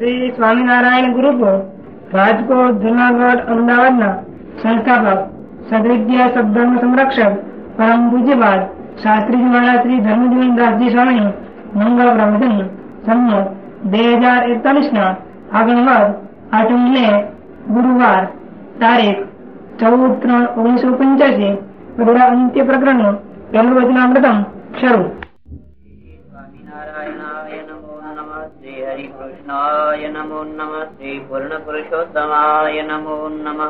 Shri Swaminarayan group Rajkot, Junagadh, અમદાવાદના સંસ્થાપક, સદવિદ્યા શબ્દનું સંરક્ષક, પરમ પૂજ્યપાદ શાસ્ત્રીજી મહારાજ શ્રી ધર્મજીવનદાસજી સ્વામી, મંગળ પ્રવચન સંમત બે હજાર એકતાલીસ ના આગળવાર આઠમ મે ગુરુવાર, તારીખ ચૌદ ત્રણ ઓગણીસો પંચ્યાસી અંત્ય પ્રકરણ પહેલું વચનામૃતમ શરૂ. હરિકૃષ્ણાય નમો નમ શ્રી પૂર્ણ પુરુષોત્તમાય નમો નમ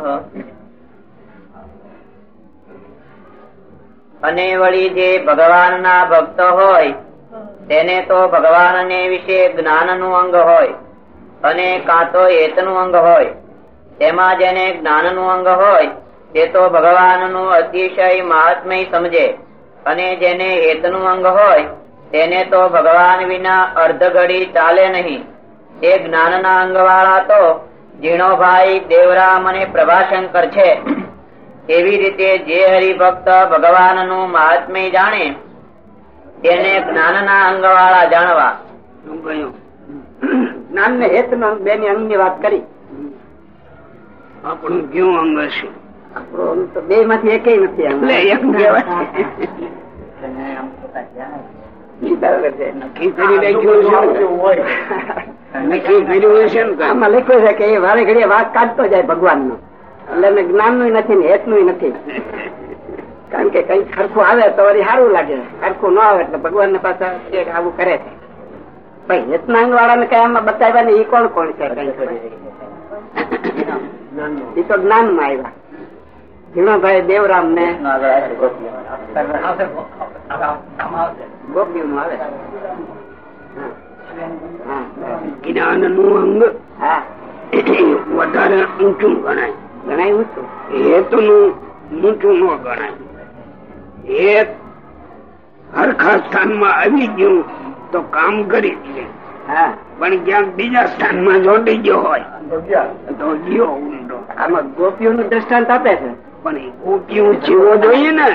અને વળી જે ભગવાનના ભક્ત હોય, તેને તો ભગવાનને વિશે જ્ઞાનનું અંગ હોય, અને કાં તો હેતનું અંગ હોય, તેમાં જેને જ્ઞાનનું અંગ હોય, તે તો ભગવાનનું અતિશય મહાત્મય સમજે, અને જેને હેતનું અંગ હોય, તેને તો ભગવાન વિના અર્ધ ઘડી ચાલે નહીં. એ જ્ઞાનના અંગ વાળા તો ઝીણોભાઈ દેવરામ અને પ્રભાશંકર છે. એવી રીતે જે હરિભક્ત ભગવાનનું મહાત્મ્ય જાણે તેને જ્ઞાનના અંગ વાળા જાણવા જ્ઞાન ને હેત બે ની અંગની વાત કરી. આપણું કયું અંગ છે આપણું તો બે માંથી એક નથી અંગ. એક કહેવાય નક્કી કરી રાખ્યું આમાં લખ્યું છે કે એ વારે ઘડીએ વાત કાઢતો જાય ભગવાન નો એટલે એને જ્ઞાનનું નથી ને હેતનું નથી. કારણ કે કઈ ખરખું આવે તો વળી સારું લાગે. ખરખું ન આવે એટલે ભગવાન ને પાછા આવું કરે છે. ભાઈ હેતનાંગ વાળા ને કઈ આમાં બતાવ્યા ને એ કોણ કોણ છે એ તો જ્ઞાનમાં આવ્યા. ઝીણોભાઈ દેવરામ ને ગોપીઓ નું આવે જ્ઞાનનું અંગ વધારે ઊંચું ગણાય. ગણાય ઊંચું હેતુ? નું ઊંચું ન ગણાય. હેત હરખા સ્થાનમાં આવી ગયું તો કામ કરી દે પણ ક્યાંક બીજા સ્થાનમાં જોડી ગયો હોય તો ગયો. ઊંડો. આમાં ગોપીઓ નું દ્રષ્ટાંત આપે છે? પણ એ ગોપીઓ જીવો જોઈએ ને?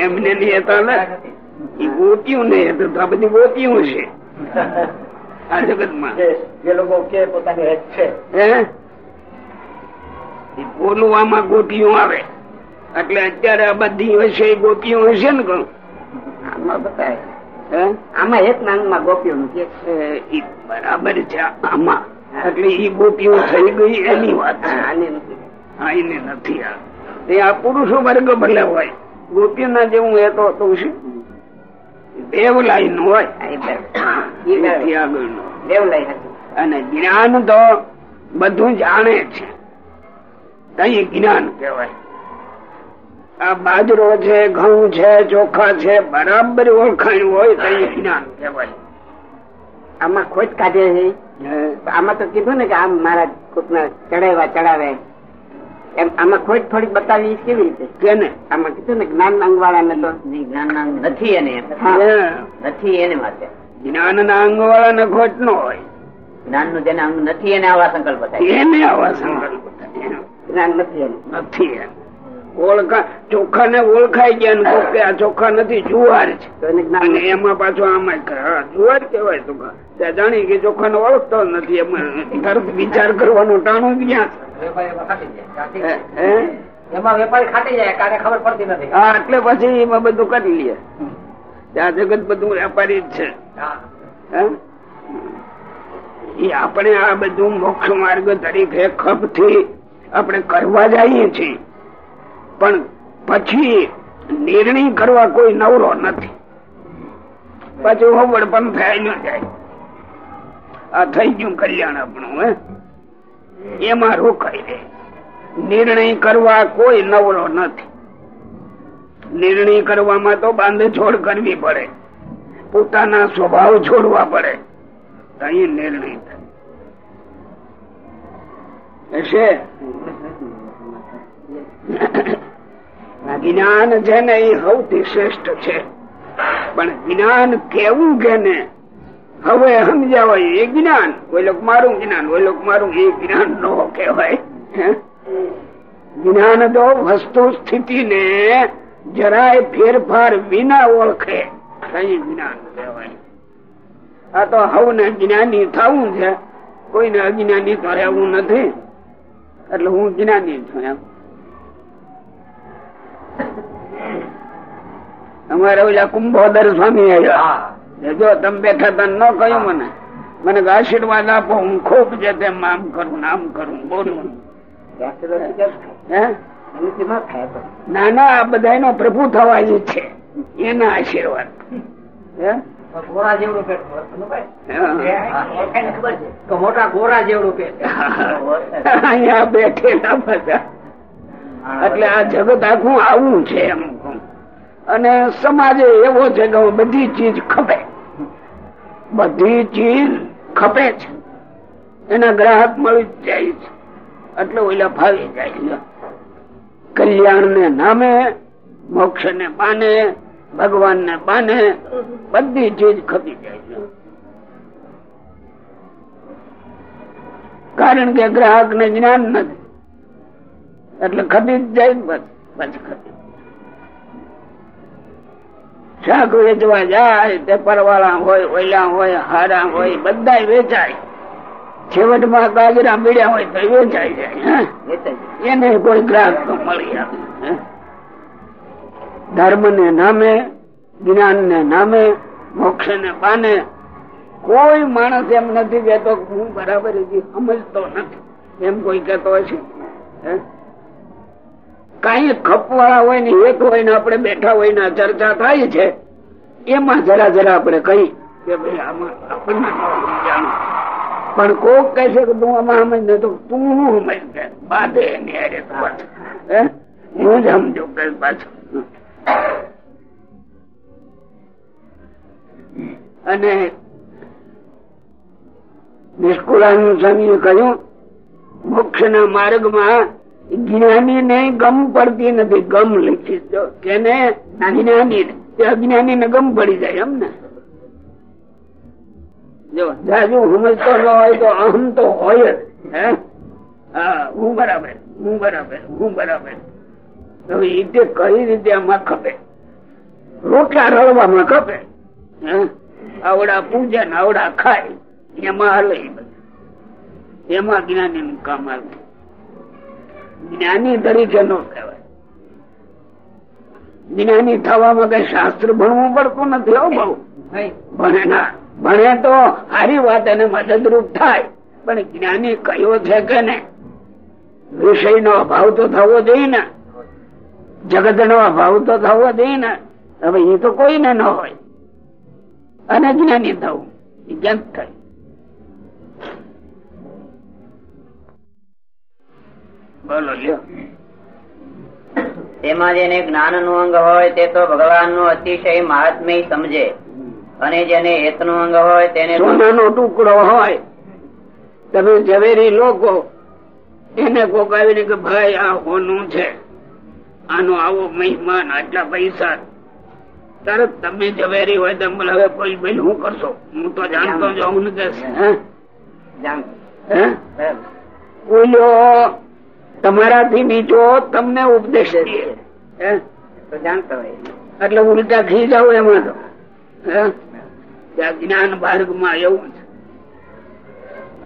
એમને નહીં હતા એ ગોપીઓ ને તો આ બધી ગોપીઓ છે. આ જગતમાં જે લોકો કે પોતાની હેત છે. બોલવામાં ગોપીઓ આવે. એટલે અત્યારે આ બધી હશે એ ગોપીઓ હશે ને કહું આમાં બતાવે આમાં એક નાનમાં ગોપીઓ નું બરાબર છે આમાં. એટલે ઈ ગોપીઓ થઈ ગઈ એની વાત. હા એને નથી આ. એ આ પુરુષો વર્ગ ભલે હોય ગોપીઓ ના જેવું એ તો તો શું? દેવલાઈ નું હોય. અને જ્ઞાન તો બધું જાણે છે. કઈ જ્ઞાન કેવાય આ બાજરો છે ઘઉં છે ચોખા છે બરાબર ઓળખાણ હોય તો જ્ઞાન કહેવાય. આમાં ખોટ કાઢે છે? આમાં તો કીધું ને કે આમ મારા કોકના ચડાવ્યા ચડાવે. એમ આમાં ખોટ થોડીક બતાવી કેવી રીતે? કેને? આમાં કીધું ને જ્ઞાન અંગ વાળા ને તો જ્ઞાન નથી એને નથી એને માટે. જ્ઞાન ના અંગ વાળા ને ખોટ નો હોય. જ્ઞાનનું જેને અંગ નથી એને આવા સંકલ્પ થાય. એને આવા સંકલ્પ થાય. જ્ઞાન નથી એને. નથી એને. ઓળખા ચોખા ને ઓળખાઈ ગયા ને કે આ ચોખા નથી જુવાર છે. અને એમાં પાછો આમાં જુવાર કેવાય તો ત્યાં જાણી કે ચોખા ને ઓળખતો નથી એમાં તરત વિચાર કરવાનો ટાણું ક્યાં છે? હે? એમાં વેપારી ખાટી જાય કાને ખબર પડતી નથી. હા એટલે પછી એમાં બધું કરી લે. ત્યાં જગત બધું વેપારી જ છે. હે? એ આપણે આ બધું મોક્ષ માર્ગ તરીકે ખપથી આપણે કરવા જઈએ છીએ. પણ પછી નિર્ણય કરવા કોઈ નવરો નથી. પછી હોબળ પણ થાય ન જાય. આ થઈ ગયું કલ્યાણ આપણું, હે? એમાં રોકાઈ રે નિર્ણય કરવા કોઈ નવરો નથી. નિર્ણય કરવામાં તો બાંધછોડ કરવી પડે. પોતાના સ્વભાવ છોડવા પડે. અહીં નિર્ણય થાય. હશે? જ્ઞાન છે ને એ સૌથી શ્રેષ્ઠ છે. પણ જ્ઞાન કેવું કે ને હવે સમજાવાય એ જ્ઞાન. કોઈ લોકો મારું જ્ઞાન, કોઈ લોકો મારું એ જ્ઞાન નો કહેવાય. જ્ઞાન તો વસ્તુ સ્થિતિ ને જરાય ફેરફાર વિના ઓળખે. જ્ઞાન કહેવાય? આ તો હવને જ્ઞાની થવું છે. કોઈને અજ્ઞાની તો રહેવું નથી. એટલે હું જ્ઞાની છું એમ. અમારે ઓલા કુંભોદર સ્વામી આવ્યા. જો તમે બેઠા તા ન કહ્યું મને. મને આશીર્વાદ આપો હું ખૂબ છે તેમ આમ કરું આમ કરું બોલું. ના ના આ બધા નો પ્રભુ થવાની છે. એના આશીર્વાદ. ગોરા જેવડું પેટ મોટા ગોરા જેવડું પેટ અહીંયા બેઠેલા બધા. એટલે આ જગત આખું આવું છે એમ અને સમાજે એવો છે કે બધી ચીજ ખપે. બધી ચીજ ખપે છે. એના ગ્રાહક મળી જાય છે. એટલે ઓલા ફાવી જાય છે. કલ્યાણ ને નામે મોક્ષ ને બાને ભગવાન ને બાને બધી ચીજ ખપી જાય છે. કારણ કે ગ્રાહક ને જ્ઞાન નથી. એટલે ખટી જાય ને બસ ખપી શાક વેચવા જાય તે પરવાળા હોય ઓલા હોય, હારા હોય બધા વેચાય. છેવટમાં ગાજરા બીડ્યા હોય તો વેચાઈ જાય એને કોઈ ગ્રાહક તો મળી ધર્મ ને નામે જ્ઞાન ને નામે મોક્ષ ને બાને કોઈ માણસ એમ નથી કેતો હું બરાબર સમજતો નથી. એમ કોઈ કેતો હશે, હે? કઈ ખપવાળા હોય ને, એક હોય ને આપણે બેઠા હોય ને ચર્ચા થાય છે, એમાં જરા જરા આપણે કહી કે પણ કોક કહે છે કે તું આમાં સમજ ને તો, તું હું સમજ કે? હું? જ સમજો કે પાછું. અને નિષ્કુળાનંદ સ્વામીએ કહ્યું મોક્ષ ના માર્ગમાં જ્ઞાની ને ગમ પડતી નથી. ગમ લખી દો. કેને? જ્ઞાની ને અજ્ઞાની ને ગમ પડી જાય એમ ને. જો. જાજુ સમજતો ન હોય તો અહમ તો હોય જ. હે? હું બરાબર હું બરાબર હું બરાબર. હવે એ તે કઈ રીતે આમાં ખપે? રોટલા રળવામાં ખપે? આવડા પૂજન આવડા ખાય. એમાં હાલે એમાં જ્ઞાની નું કામ આવે. જ્ઞાની તરીકે નો કહેવાય. જ્ઞાની થવામાં કઈ શાસ્ત્ર ભણવું પડતું નથી હો બહુ. ભણે ના ભણે તો સારી વાત એને મદદરૂપ થાય. પણ જ્ઞાની કયો છે કે ને? વિષય નો અભાવ તો થવો જોઈએ ને. જગત નો અભાવ તો થવો જોઈએ ને. હવે એ તો કોઈને ન હોય. અને જ્ઞાની થવું. કેમ થાય. બોલો તેમાં જેને જ્ઞાનનું અંગ હોય તે તો ભગવાનનું અતિશય મહાત્મ્ય સમજે. અને જેને હેતનું અંગ હોય તેને સોનાનો ટુકડો હોય? તમે ઝવેરી લોકો એને કોક કે ભાઈ આ હોનું છે. આનો આવો મહેમાન આટલા પૈસા તરત તમે ઝવેરી હોય તો મને હવે કોઈ ભાઈ શું કરશો? હું તો જાણતો જાઉં ને કે હે? હે? તમારાથી બીજો તમને ઉપદેશ જાણતા હોય. એટલે ઉલટા ખી જાવ એમાં તો. જ્ઞાન માર્ગમાં એવું છે.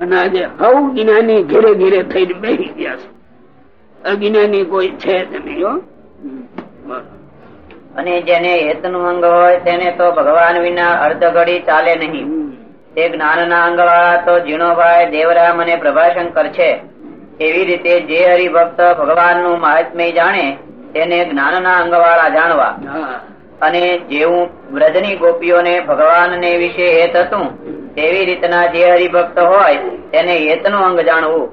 અને આજે હવ જ્ઞાની ઘેરે ઘેરે થઈને બેસી ગયા છે. અજ્ઞાની કોઈ છે જ નહીં અને જેને હેતનું અંગ હોય તેને તો ભગવાન વિના અર્ધ ઘડી ચાલે નહીં. તે જ્ઞાન ના અંગ વાળા તો જીણોભાઈ દેવરામ અને પ્રભાશંકર છે. એવી રીતે જે હરિભક્ત ભગવાનનું મહાત્મ્ય જાણે તેને જ્ઞાન ના અંગ વાળા જાણવા અને જેવું વ્રજની ગોપીઓને ભગવાન ને વિશે હેત હતું તેવી રીતના જે હરિભક્ત હોય તેને હેતનું અંગ જાણવું.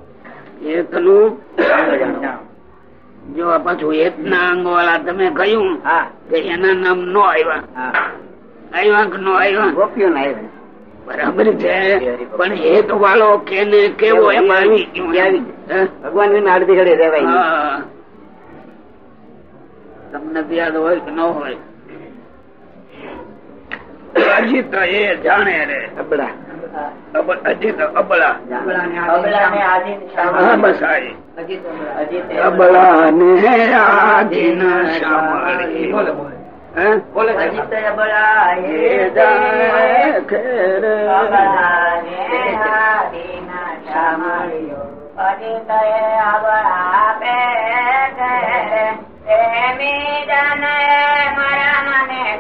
એકલું જો આ પાછું હેત ના અંગ વાળા તમે કહ્યું હા. કે એના નામ નો આવ્યા. આવ્યા નો આવ્યા? ગોપીઓ ના આવે બરાબર છે. પણ હેત વાળો કેને કેવો એમાં? ભગવાન વિના અડધી ઘડી રેવાય તમને યાદ હોય કે ન હોય? અજીત એ જાણે રે. અબડા. અજીત અબળા. બસ અબળા. ને આધીન સાંભળી. બોલે. પ્રેમી જન મારા મને.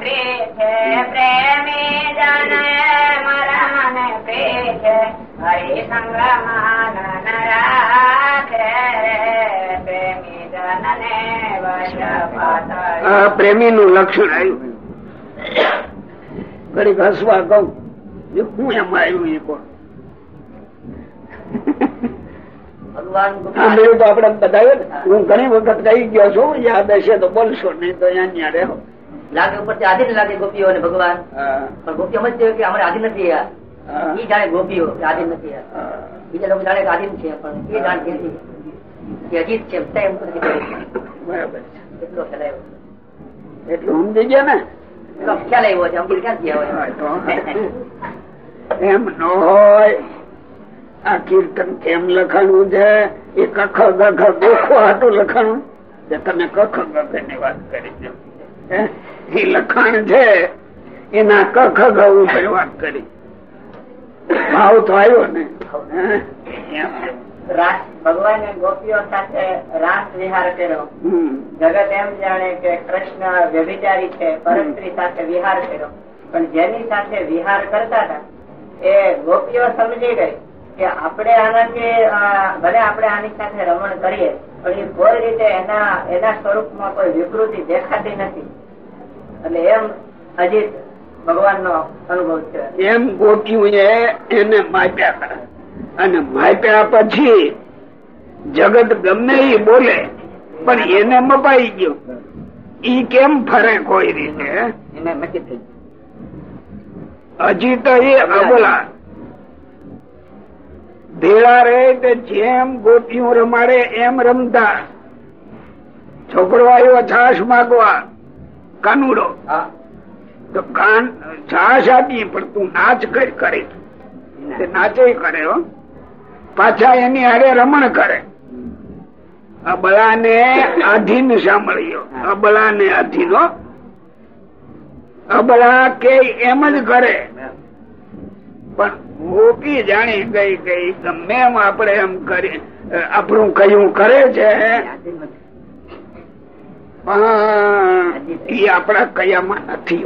પ્રેમી જનએ મારા મને પ્રિય છે. હરિસંગ રાખે. પ્રેમી જનને વશ પાતળી. પ્રેમી નું લક્ષણ આવ્યું. ઘડીક હસવા કઉ હું એમ આવ્યું એ કોણ? ભગવાન સાંભળ્યું તો આપડે બતાવ્યું ને હું. ઘણી વખત કહી ગયો છું યાદ હશે તો બોલશો નહીં તો અહીંયા રહો. લાગે ઉપર આધીન લાગે ગોપીઓ અને ભગવાન. પણ પણ ગોપીઓ સમજતી કે અમારે આધીન નથી આ હા, જાણે ગોપીઓ આધીન નથી આ બીજા લોકો જાણે આધીન છે પણ એ જાણ કે અજીત છે એમ બરાબર એટલો આવ્યો એટલું સમજી ગયા ને? એમ? ન હોય આ કીર્તન કેમ લખાણું છે? એ કખ ગખ ગોખો હતું લખાણું? કે તમે કખ ગખની વાત કરી છે. હે? એ લખાણ છે એના કખ ગ ઉપર વાત કરી. ભાવ તો આવ્યો ને? એમ. ભગવાને ગોપીઓ સાથે રાસ વિહાર કર્યો. જગત એમ જાણે કે કૃષ્ણ વ્યભિચારી છે પરસ્ત્રી સાથે વિહાર કર્યો. પણ જેની સાથે વિહાર કરતા હતા એ ગોપીઓ સમજી ગઈ કે આપણે આનાથી ભલે આપણે આની સાથે રમણ કરીએ પણ એ કોઈ રીતે એના એના સ્વરૂપમાં કોઈ વિકૃતિ દેખાતી નથી. એટલે એમ અજીત ભગવાનનો અનુભવ છે એમ ગોપીઓ એને માપ્યા અને માપ્યા પછી જગત ગમે એ બોલે પણ એને મપાઈ ગયો. ઈ કેમ ફરે કોઈ રીતે? હજી તો એ અબલા. ભેળા રે તે જેમ ગોટિયું રમાડે એમ રમતા. છોકરો આવ્યો છાશ માગવા કાનુડો. તો કાન છાશ આપી પણ તું નાચ કરી કરે. નાચે કરે હો. પાછા એની હારે રમણ કરે. અબળા ને આધીન સાંભળ્યો. અબળા ને આધીન. અબળા કે એમ જ કરે. પણ ગોપી જાણી ગઈ ગઈ ગમે એમ આપણે એમ કરી આપણું કયું કરે છે? એ આપણા કયામાં નથી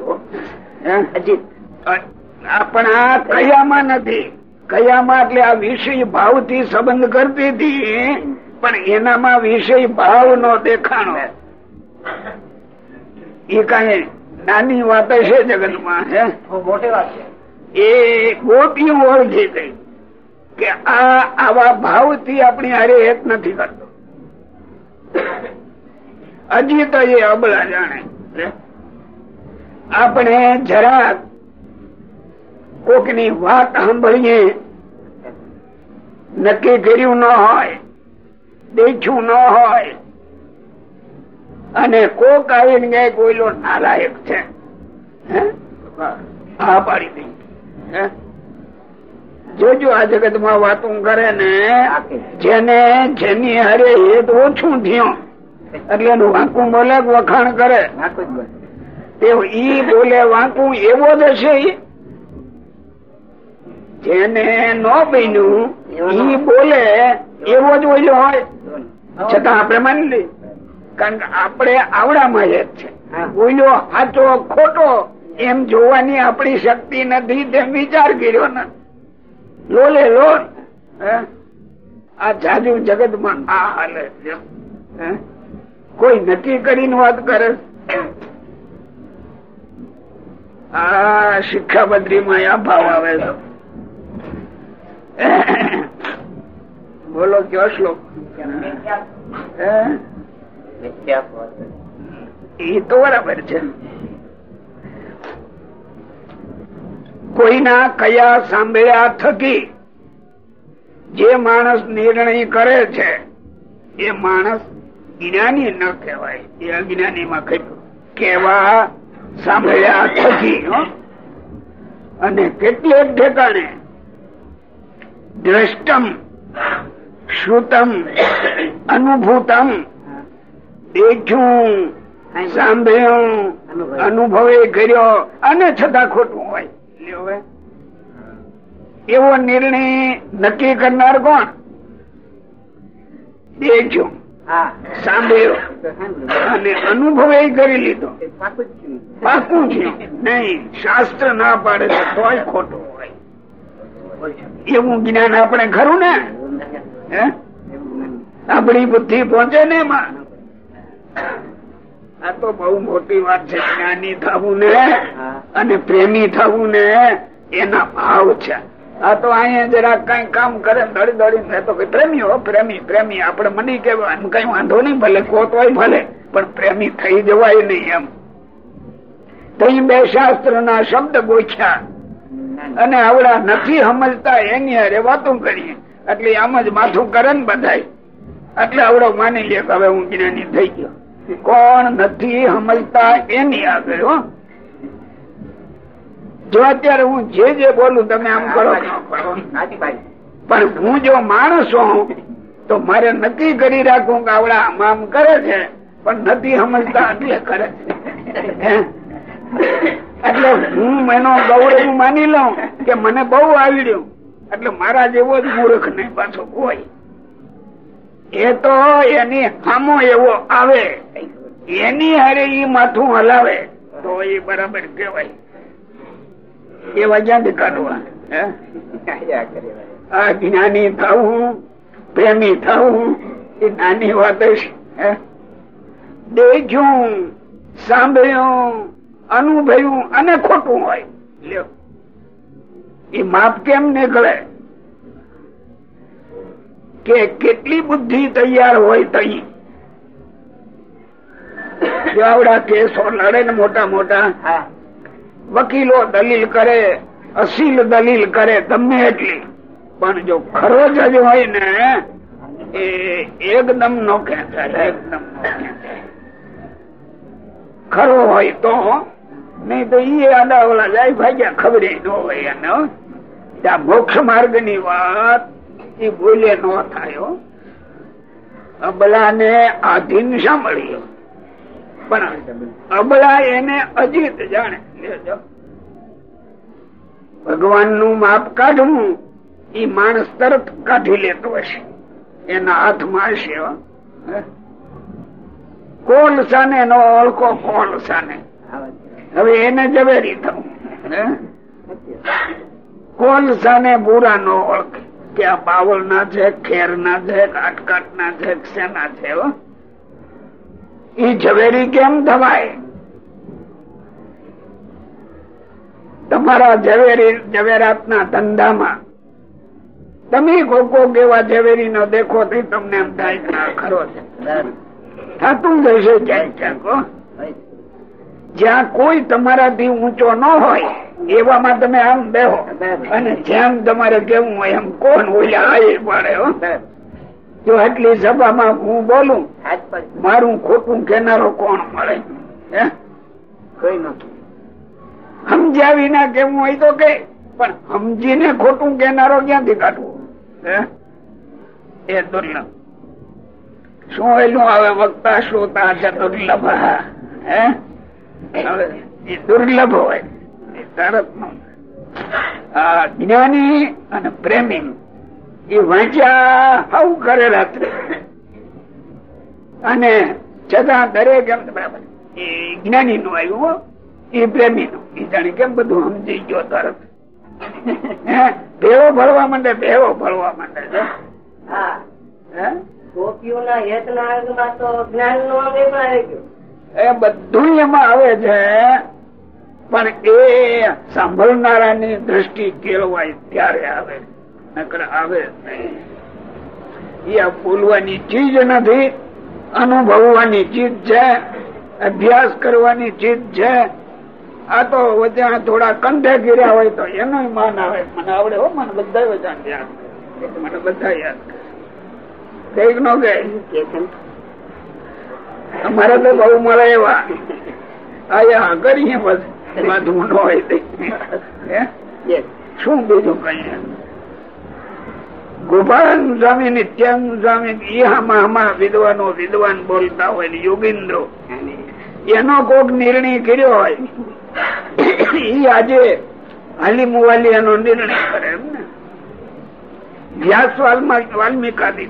આપણા કયામાં નથી. કયામાં એટલે આ વિષય ભાવથી સંબંધ કરતી હતી. પણ એનામાં વિષય ભાવ નો દેખાણો. એ કઈ નાની વાત છે જગતમાં હે? મોટી વાત છે. એ ગોપીઓ ઓળખી ગઈ કે આ આવા ભાવથી આપણી હારે હેત નથી કરતો. હજી તો એ અબળા જાણે આપણે જરા કોકની વાત સાંભળીએ નક્કી કર્યું ન હોય દેખ્યું ન હોય અને કોક આવીને કોઈ કોઈલો નાલાયક છે. હે? પાડી દઈ જોજો આ જગતમાં વાતો કરે ને જેને જેની હારે હેત ઓછું થયું એટલે એનું વાંકું બોલે વખાણ કરે. તે ઈ બોલે વાંકું એવો જ હશે જેને ન બન્યું ઈ બોલે એવો જ ઓલ્યો હોય. છતાં આપણે માની લઈએ. કારણ કે આપણે આવડામાં જ છે. ઓલ્યો સાચો ખોટો એમ જોવાની આપણી શક્તિ નથી તેમ વિચાર કર્યો ને. લોલે લોલ? આ જાજુ જગતમાં આ હાલે હે? કોઈ નક્કી કરીને વાત કરે? આ શિક્ષાપત્રી માં આ ભાવ આવે છે. બોલો, કયો શ્લોક? એ તો બરાબર છે. કોઈના કયા સાંભળ્યા થકી જે માણસ નિર્ણય કરે છે, એ માણસ જ્ઞાની ન કહેવાય. એ અજ્ઞાની માં કહ્યું, કેવા સાંભળ્યા થકી. અને કેટલેક ઠેકાણે દ્રષ્ટમ શ્રુતમ અનુભૂતમ દેખ્યું સાંભળ્યું અનુભવે. કર્યો અને છતાં ખોટું હોય. એવો નિર્ણય નક્કી કરનાર કોણ? દેખ્યું સાંભળ્યો અને અનુભવે કરી લીધો. પાકું છે નહીં શાસ્ત્ર ના પાડે તો ખોટું હોય. એવું જ્ઞાન આપણે ખરું ને? આપણી બુદ્ધિ પહોંચે ને એમાં? આ તો બહુ મોટી વાત છે, જ્ઞાની થવું ને અને પ્રેમી થવું ને એના ભાવ છે. આ તો અહીંયા જરા કઈ કામ કરે દડી દડી તો કે પ્રેમી પ્રેમી પ્રેમી. આપણે મને કેવાય એમ કઈ વાંધો નહીં, ભલે કોત હોય, ભલે. પણ પ્રેમી થઈ જવાય નહીં એમ. તો બે શાસ્ત્ર ના શબ્દ ગોખ્યા. અને આવડા નથી સમજતા એની અરે વાતો કરીએ. એટલે આમ જ માથું કરે ને બધાય. એટલે આવડો માની લે હવે હું જ્ઞાની થઈ ગયો. કોણ નથી સમજતા એની આગળ જો અત્યારે હું જે જે બોલું તમે આમ કરો પણ હું જો માણસ હોઉં, તો મારે નક્કી કરી રાખું કે આવડા આમ આમ કરે છે, પણ નથી સમજતા એટલે કરે છે? એટલે હું એનો ગૌરવ માની લઉં કે મને બહુ આવડ્યું. એટલે મારા જેવો જ મૂર્ખ નહીં પાછો કોઈ. એ તો એની સામો એવો આવે. એની હારે ઈ માથું હલાવે. તો એ બરાબર કેવાય એવા ક્યાંથી કાઢવા. આ જ્ઞાની થવું, પ્રેમી થવું, એ નાની વાત છે? દેખ્યું, સાંભળ્યું અનુભવ્યું અને ખોટું હોય. લ્યો. એ માપ કેમ નીકળે? કે કેટલી બુદ્ધિ તૈયાર હોય તઈ. આવડા કેસો લડે ને મોટા મોટા. વકીલો દલીલ કરે અસીલ દલીલ કરે તમને એટલી. પણ જો ખરો જજ હોય ને એ એકદમ નો ખેંચાય એકદમ નો ખેંચાય ખરો હોય તો નહીં તો ઈ આડાવાળા જાય, ભાગ્યા ખબરે ન હોય એને. આ મોક્ષ માર્ગની વાત એ બોલે ન થાય અબલા ને આધીન સાંભળ્યો પણ અબલા એને અજીત જાણે. ભગવાનનું માપ કાઢવું એ માણસ તરત કાઢી લેતો હશે એના હાથમાં હશે કોણ? કોલસાને નો ઓળખો કોલસાને હવે એને ઝવેરી થવું હે? કોલસાને બુરા નો ઓળખે. કે આ બાવળ ના છે ખેર ના છે કાટકાટ ના છે શેના છે ઈ ઝવેરી કેમ થવાય તમારા ઝવેરી ઝવેરાત ના ધંધામાં તમે કોકો કેવા ઝવેરી નો દેખો થી તમને એમ થાય ખરો છે. થતું જશે ક્યાંક ક્યાંક. જ્યાં કોઈ તમારાથી ઊંચો ન હોય એવામાં તમે આમ બેહો. અને જેમ તમારે કેવું હોય એમ કોણ ઓલા આયે પડે જો એટલી સભામાં હું બોલું મારું ખોટું કેનારો કોણ મળે? કઈ નથી સમજ્યા વિના કેવું હોય તો કે પણ સમજીને ખોટું કેનારો ક્યાંથી કાઢવું? હે? એ દુર્લભ. શું એલું આવે વક્તા શ્રોતા છે દુર્લભ. હે? એ દુર્લભ હોય તરત નો જ્ઞાની અને પ્રેમી એ વાંચ્યા હવ કરે રાત્રે. અને છતાં દરેક એમ બરાબર. એ જ્ઞાની નું આવ્યું એ પ્રેમી નું એ જાણે કેમ બધું સમજી ગયો તરત હે? ભેવો ભરવા માંડે ભેવો ભરવા માંડે છે. હા. હે? ગોપીઓના હેત ના તો જ્ઞાન નો આવે આવી ગયું. એ બધું એમાં આવે છે, પણ એ સાંભળનારાની દ્રષ્ટિ કેળવાય ત્યારે આવે, નકર આવે નહીં. એ બોલવાની ચીજ નથી, અનુભવવાની ચીજ છે, અભ્યાસ કરવાની ચીજ છે. આ તો વચ્ચે થોડા કંઠે ગીર્યા હોય તો એનો માન આવે. મને આવડે હો, મને બધા વધારે યાદ. મને બધા યાદ કંઈક નો કે અમારે તો બહુ મળે એવા. અહીંયા કરીએ બસ એમાં ન હોય. શું બીજું કહીએ? ગોપાલ સ્વામી નિત્યાનંદ સ્વામી હામાં વિદ્વાનો વિદ્વાન બોલતા હોય ને યોગિન્દ્રો. એનો કોક નિર્ણય કર્યો હોય. ઈ આજે હાલી મુવાલી એનો નિર્ણય કરે એમ ને. વ્યાસ વાલ્મિકાદી?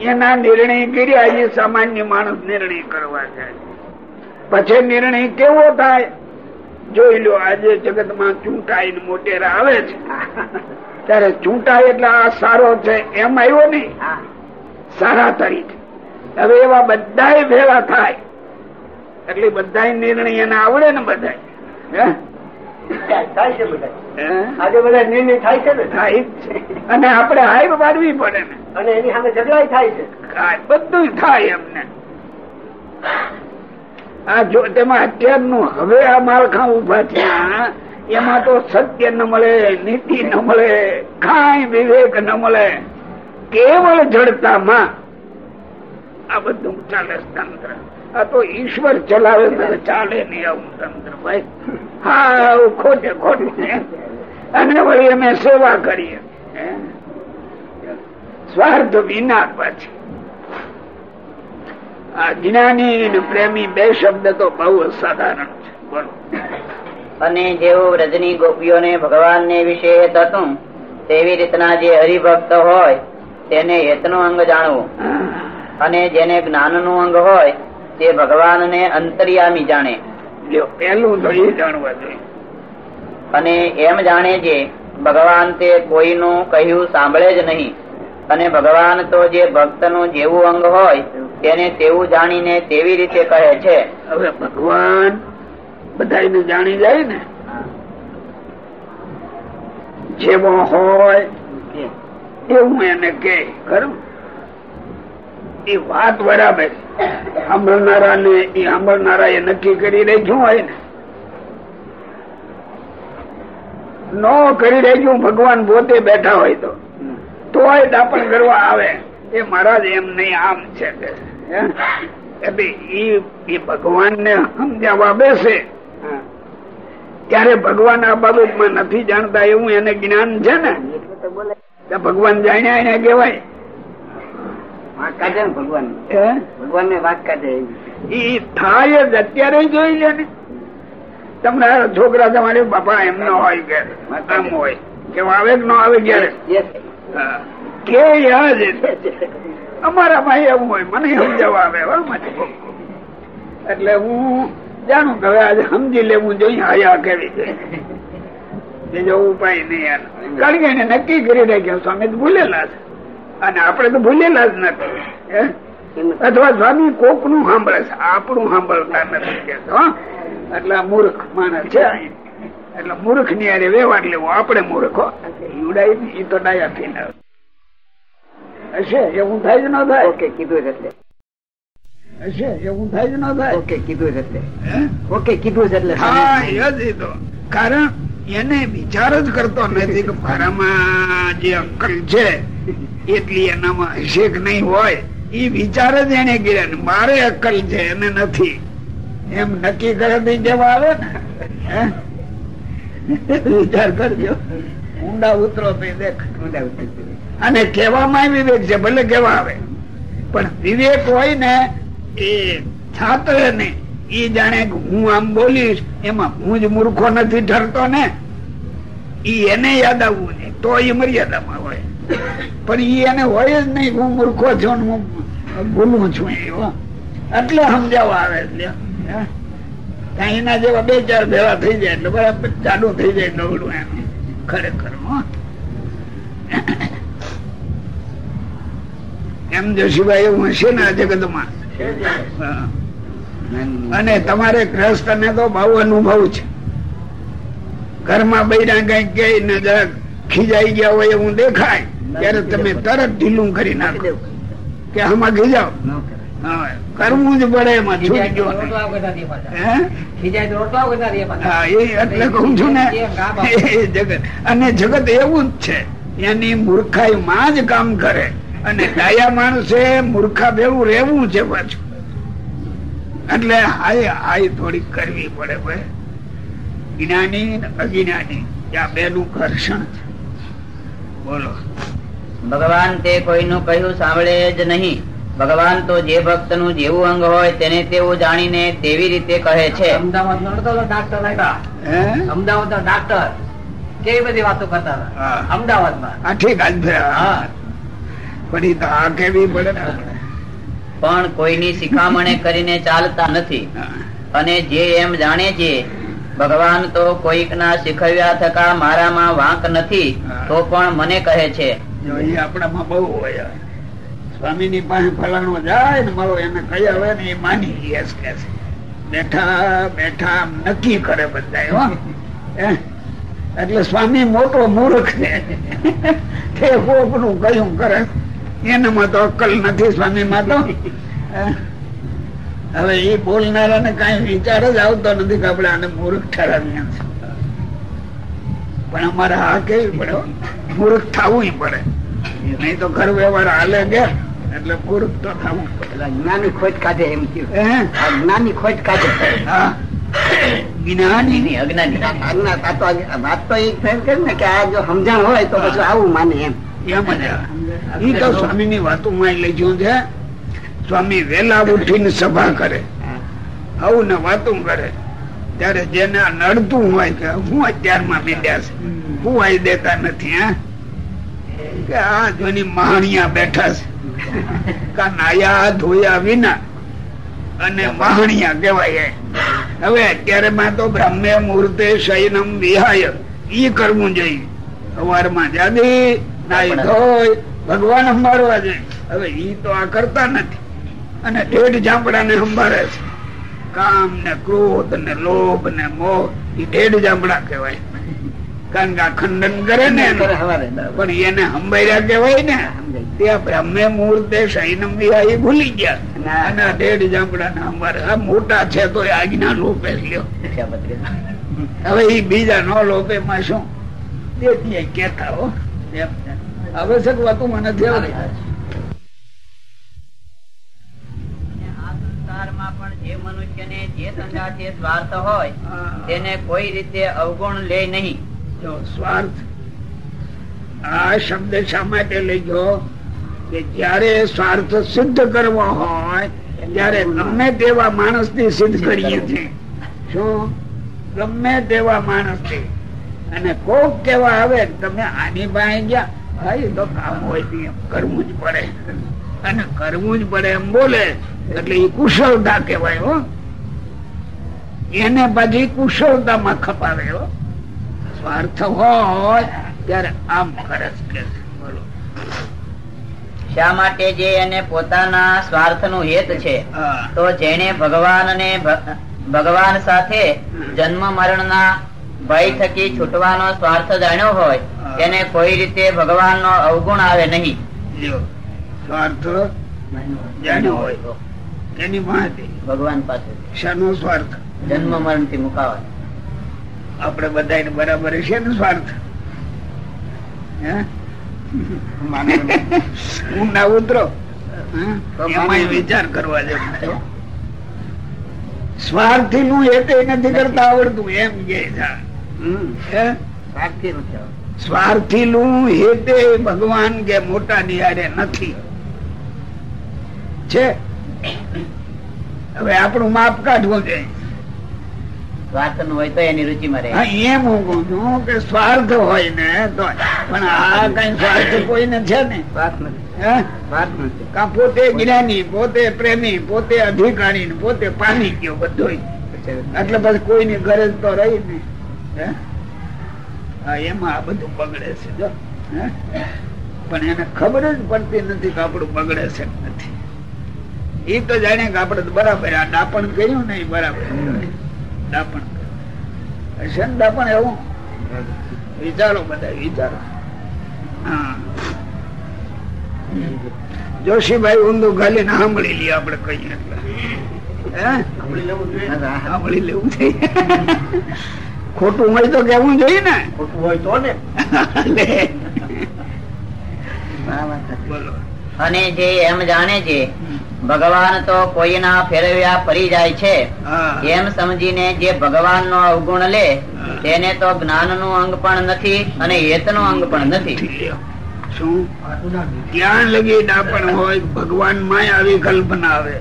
એના નિર્ણય કર્યા એ સામાન્ય માણસ નિર્ણય કરવા જાય. પછી નિર્ણય કેવો થાય? જોઈ લો આજે જગતમાં ચૂંટાઈ મોટેરા આવે છે. ત્યારે ચૂંટાય એટલે આ સારો છે એમ આવ્યો નહીં. સારા તરીકે. હવે એવા બધા ભેગા થાય. એટલે બધા નિર્ણય એને આવડે ને બધા થાય છે બધા આજે બધા નિર્ણય થાય છે ને? થાય છે. અને આપણે હાઈપ પાડવી પડે ને. અને એની સામે ઝઘડાય થાય છે. બધું થાય એમને. આ જો તેમાં અત્યારનું હવે આ માળખા ઊભા છે એમાં તો સત્ય ન મળે નીતિ ન મળે કાંઈ વિવેક ન મળે. કેવળ જડતામાં આ બધું ચાલે તંત્ર. આ તો ઈશ્વર ચલાવે ચાલે નહીં આવું તંત્ર. ભાઈ ખોટે ખોટું. અને વળી અમે સેવા કરીએ. સ્વાર્થ વિના પછી. આ જ્ઞાની અને પ્રેમી બે શબ્દ તો બહુ અસાધારણ છે. બોલો. અને જેવું વ્રજની ગોપીઓને ભગવાનને વિશે હેત હતું તેવી રીતના જે હરિભક્ત હોય તેને હેતનું અંગ જાણવું. અને જેને જ્ઞાનનું અંગ હોય તે ભગવાનને અંતર્યામી જાણે. જો પેલું તો એ જાણવા જોઈએ. અને એમ જાણે છે ભગવાન તે કોઈનું કહ્યું સાંભળે જ નહીં. અને ભગવાન તો જે ભક્તનું જેવું અંગ હોય તેને તેવું જાણીને તેવી રીતે કહે છે. હવે ભગવાન બધા જાણી જાય ને. જેવો હોય એવું એને કે ખરું? એ વાત બરાબર. સાંભળનારા ને એ સાંભળનારા એ નક્કી કરી રાખ્યું હોય ને. નો કરી રાખ્યું, ભગવાન પોતે બેઠા હોય તો. તોય દાપણ કરવા આવે. એ મહારાજ એમ નહીં, આમ છે એટલે ઈ ભગવાન ને સમજાવવા બેસે. ત્યારે ભગવાન આ બાબતમાં નથી જાણતા એવું એને જ્ઞાન છે ને. ભગવાન જાણ્યા એને ને ભગવાન. ભગવાન ને વાત કાઢે ઈ થાય જ અત્યારે જોઈ લે તમને છોકરા તમારે બાપા એમ ન હોય કે એમ હોય. કે આવે કે ન આવે ક્યારે કે યાદ અમારા ભાઈ એવું હોય. મને સમજાવવા આવે. એટલે હું જાણું કે હવે આજે સમજી લેવું જોઈએ હયા કેવી છે. બીજો ઉપાય નહીં કારણ કે એને નક્કી કરી રાખ્યો. સ્વામી તો ભૂલેલા છે. અને આપણે તો ભૂલેલા જ નથી? અથવા સ્વામી કોકનું સાંભળે છે આપણું સાંભળતા નથી કે? એટલે મૂર્ખ માણસ છે એટલે મૂર્ખની હારે વ્યવહાર લેવો આપણે મૂર્ખો ઈવડાય ને તો ડાયા થઈ. હશે એવું થાય જ ન થાય ઓકે કીધું જ એટલે હશે એવું થાય જ ન થાય ઓકે કીધું જ એટલે હે? ઓકે કીધું જ એટલે હા એ જ તો કારણ એને વિચાર જ કરતો નથી કે મારામાં જે અક્કલ છે એટલી એનામાં હશે કે નહીં હોય, એ વિચાર જ એને ગીરે મારે અક્કલ છે, એને નથી. એમ નક્કી કરે તો જેવા આવે ને. વિચાર કરજો. ઊંડા ઉતરો તો દેખ. ઊંડા અને કહેવામાં વિવેક છે, ભલે કેવા આવે. પણ વિવેક હોય ને, એ છાત્ર ને એ જાણે હું આમ બોલીશ, એમાં હું જ મૂર્ખો નથી ઠરતો ને. એ એને યાદ આવવું ને, તો એ મર્યાદામાં પણ એ એને હોય જ નહીં હું મૂર્ખો છું હું ભૂલું છું એવો એટલે સમજાવવા આવે એટલે એના જેવા બે ચાર ભેળા થઈ જાય એટલે બરાબર ચાલુ થઈ જાય નવડું એમ. ખરેખર એમ જશુભાઈ એવું હશે ને આ જગતમાં? અને તમારે ગ્રસ્ત ને તો બહુ અનુભવ છે. ઘરમાં બૈરા કઈ કે ને ખીજાઈ ગયા હોય એવું દેખાય. ત્યારે તમે તરત ઢીલું કરી નાખો. કે આમાં ખીજાવ જાઓ. કરવું જ પડે એમાં છૂટ ગયો નહીં. હે? હા, એ એટલે કઉ છું ને જગત. અને જગત એવું જ છે એની મૂર્ખાઈ માં જ કામ કરે. અને ડાયા માણસે મૂર્ખા ભેવું રહેવું છે પાછું. એટલે હાય હાય થોડીક કરવી પડે ભાઈ. જ્ઞાની ને અજ્ઞાની. આ બેનું ઘર્ષણ છે. બોલો. ભગવાન તે કોઈનું કહ્યું સાંભળે જ નહીં. ભગવાન તો જે ભક્તનું જેવું અંગ હોય તેને તેવું જાણીને તેવી રીતે કહે છે. અમદાવાદ નો ડાક્ટર અમદાવાદ ડાક્ટર કેવી બધી વાતો કરતા હતા? અમદાવાદમાં. ઠીક આજ ફેરા. હા. પણ તો આ કેવી પડે પણ કોઈની શિખામણે કરીને ચાલતા નથી. અને જે એમ જાણે છે ભગવાન તો કોઈકના શીખવ્યા થકા મારામાં વાંક નથી તો પણ મને કહે છે ઈ આપણામાં બહુ હોય. સ્વામી ની પાસે ફલાણો જાય ને મારો એને કઈ આવે ને એ માની યસ કે છે. બેઠા બેઠા નક્કી કરે બધા હો? એટલે સ્વામી મોટો મૂર્ખ છે. કોકનું કયું કરે? એનામાં તો અક્કલ નથી સ્વામી માં તો હવે એ બોલનારા ને કઈ વિચાર જ આવતો નથી કે આપણે આને મૂર્ખ ઠરાવી પણ અમારે હા કેવી પડે મૂર્ખ થવું પડે. નહીં તો ઘર વ્યવહાર હાલે કે? એટલે પુરુષ તો થવું પડે. જ્ઞાની ખોજ કાઢે એમ થયું. જ્ઞાની ખોજ કાઢે. હા. જ્ઞાની? એની અજ્ઞાની. તો વાત તો એક ફેર કરે ને કે આ જો સમજણ હોય તો પછી આવું માને એમ. એમ જ. ઈ તો સ્વામી ની વાતો માં લઈ છે સ્વામી વેલા ઉઠીને સભા કરે. આવું ને વાતો કરે. ત્યારે જેને નડતું હોય કે હું અત્યારમાં મીંડ્યા છે. હું આવી દેતા નથી હે? કે આ જોની મહાણિયા બેઠા છે. કા નાયા ધોયા વિના અને મહાણિયા કહેવાય હવે અત્યારે માં તો બ્રહ્મે મૂર્તે શયનમ વિહાય. ઈ કરવું જોઈએ. સવારમાં જાદી નાઈ ધોય ભગવાન સંભાળવા જોઈએ હવે ઈ તો આ કરતા નથી. અને ઢેઢ જાંબડાને સંભાળે છે. કામ ને ક્રોધ ને લોભ ને મોહ ઈ ઢેઢ જામડા કહેવાય. કારણ કે ખંડન કરે ને. પણ એને સંભાળ્યા કેવાય ને તે બ્રહ્મે મુહૂર્તે ભૂલી ગયા. ના. અને આ ના અમારે આ મોટા છે તો આજ્ઞા લોપે લ્યો. હવે એ બીજા નો લોપે માં શું? તેથી કેતા હો. હવે છે. વાતો મને જે મનુષ્યને જે સંગાથે સ્વાર્થ હોય. તેને કોઈ રીતે અવગુણ લે નહીં. જો સ્વાર્થ. આ શબ્દ શા માટે લેજો કે જયારે સ્વાર્થ સિદ્ધ કરવો હોય, ત્યારે ગમે તેવા માણસ ને સિદ્ધ કરીએ છીએ. શું? ગમે તેવા માણસ અને કોક કેવા આવે, તમે આની પાસે ગયા, ભાઈ તો કામ હોય એમ કરવું જ પડે. અને કરવું જ પડે એમ બોલે, એટલે એ કુશળતા કહેવાય, હો. એને પછી કુશળતામાં ખપાવે, હો. સ્વાર્થ હોય ત્યારે આમ કરે કે બોલો. શા માટે જે એને પોતાના સ્વાર્થનું હેત છે તો જેને ભગવાન ને ભગવાન સાથે જન્મ મરણ ના ભય થકી છૂટવાનો સ્વાર્થ જાણ્યો હોય તેને કોઈ રીતે ભગવાન નો અવગુણ આવે નહીં. સ્વાર્થ જાણ્યો હોય. એની ભગવાન પાસે શાનો સ્વાર્થ. જન્મ મરણથી મુકાવા આપણે બધા બરાબર છે ને સ્વાર્થ? હું? ના ઉતરો. વિચાર કરવા જેવું. સ્વાર્થી નું હેતે નથી કરતા આવડતું એમ કે સ્વાર્થી નું હેતે ભગવાન કે મોટા નિયારે નથી. છે? હવે આપણું માપ કાઢવું છે સ્વાર્થનું હોય તો એની રુચિ મરે એમ હું કઉ છું કે સ્વાર્થ હોય ને તો પણ આ કઈ સ્વાર્થ કોઈ ને. છે ને સ્વાર્થ પોતે જ્ઞાની પોતે પ્રેમી પોતે અધિકારી પોતે પામી ગયો બધો એટલે પછી કોઈની ગરજ તો રહી ને. એમાં આ બધું બગડે છે જો. હે? પણ એને ખબર જ પડતી નથી કે આપણું બગડે છે નથી. એ તો જાણે કે આપણે બરાબર આ ડાપણ કર્યું ને એ બરાબર. ડાપણ કર્યું. હશે ને ડાપણ એવું? વિચારો બધા વિચારો. જોશીભાઈ ઊંધું ગાલીને સાંભળી લઈએ આપડે કહીએ એટલે. સાંભળી લેવું જોઈએ. ખોટું હોય તો કેવું જોઈએ ને. ખોટું હોય તો ને. અને જે એમ જાણે છે ભગવાન તો કોઈના ફેરવ્યા ફરી જાય છે. એમ સમજીને જે ભગવાન નો અવગુણ લે તેને તો જ્ઞાનનું અંગ પણ નથી અને હેતનું અંગ પણ નથી. શું? લગી ડાપણ હોય ભગવાનમાં આવી કલ્પના આવે.